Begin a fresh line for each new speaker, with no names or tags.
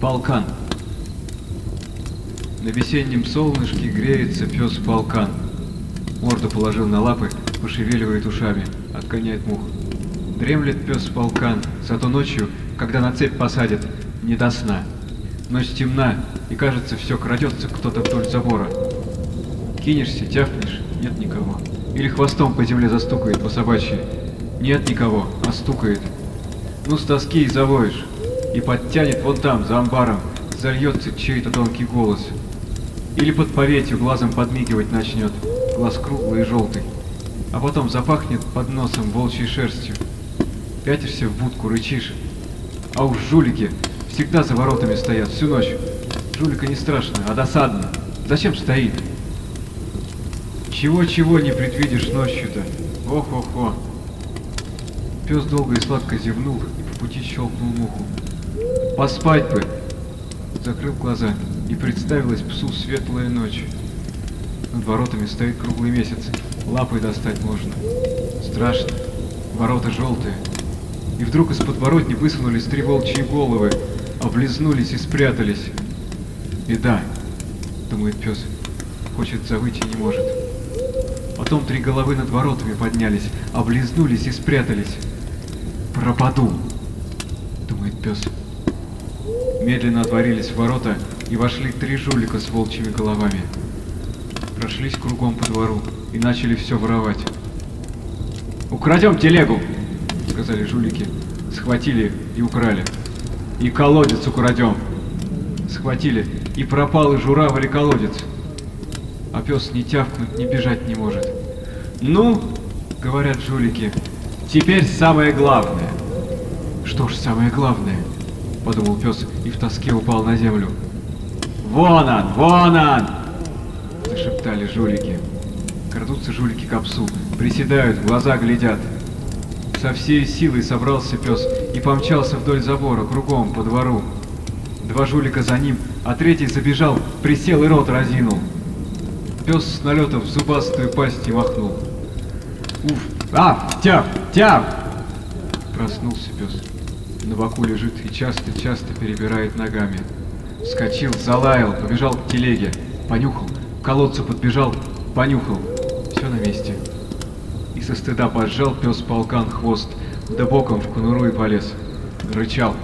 Полкан. На весеннем солнышке греется пес полкан. Морду положил на лапы, пошевеливает ушами, отгоняет мух. Дремлет пес полкан, зато ночью, когда на цепь посадят, не до сна. Ночь темна, и кажется, все крадется кто-то вдоль забора. Кинешься, тяфнешь, нет никого. Или хвостом по земле застукает по собачьи. Нет никого, а стукает. Ну, с тоски и завоешь. И подтянет вон там, за амбаром, зальется чей-то тонкий голос. Или под поветью глазом подмигивать начнет, глаз круглый и желтый. А потом запахнет под носом волчьей шерстью. Пятишься в будку, рычишь. А уж жулики всегда за воротами стоят всю ночь. Жулика не страшно, а досадно. Зачем стоит? Чего-чего не предвидишь ночью-то. Ох-ох-ох. Пес долго и сладко зевнул и по пути щелкнул муху. Поспать бы! Закрыл глаза, и представилась псу светлая ночь. Над воротами стоит круглый месяц, лапой достать можно. Страшно, ворота желтые. И вдруг из подворотни высунулись три волчьи головы, облизнулись и спрятались. Беда, думает пес, хочет завыть и не может. Потом три головы над воротами поднялись, облизнулись и спрятались. Пропаду, думает пес. Медленно отворились ворота, и вошли три жулика с волчьими головами. Прошлись кругом по двору и начали все воровать. «Украдем телегу!» — сказали жулики. Схватили и украли. «И колодец украдем!» Схватили, и пропал и журавль и колодец. А пес ни тявкнуть, ни бежать не может. «Ну, — говорят жулики, — теперь самое главное!» «Что ж самое главное?» — подумал пес и в тоске упал на землю. «Вон он! Вон он!» — зашептали жулики. Крадутся жулики к псу, приседают, глаза глядят. Со всей силой собрался пес и помчался вдоль забора, кругом, по двору. Два жулика за ним, а третий забежал, присел и рот разинул. Пес с налета в зубастую пасть и махнул. Уф! А! Тяп! Тяп! Проснулся пес. На боку лежит и часто-часто перебирает ногами. Вскочил, залаял, побежал к телеге. Понюхал, к колодцу подбежал, понюхал. Все на месте. И со стыда поджал пес полкан хвост, да боком в конуру и полез. Рычал.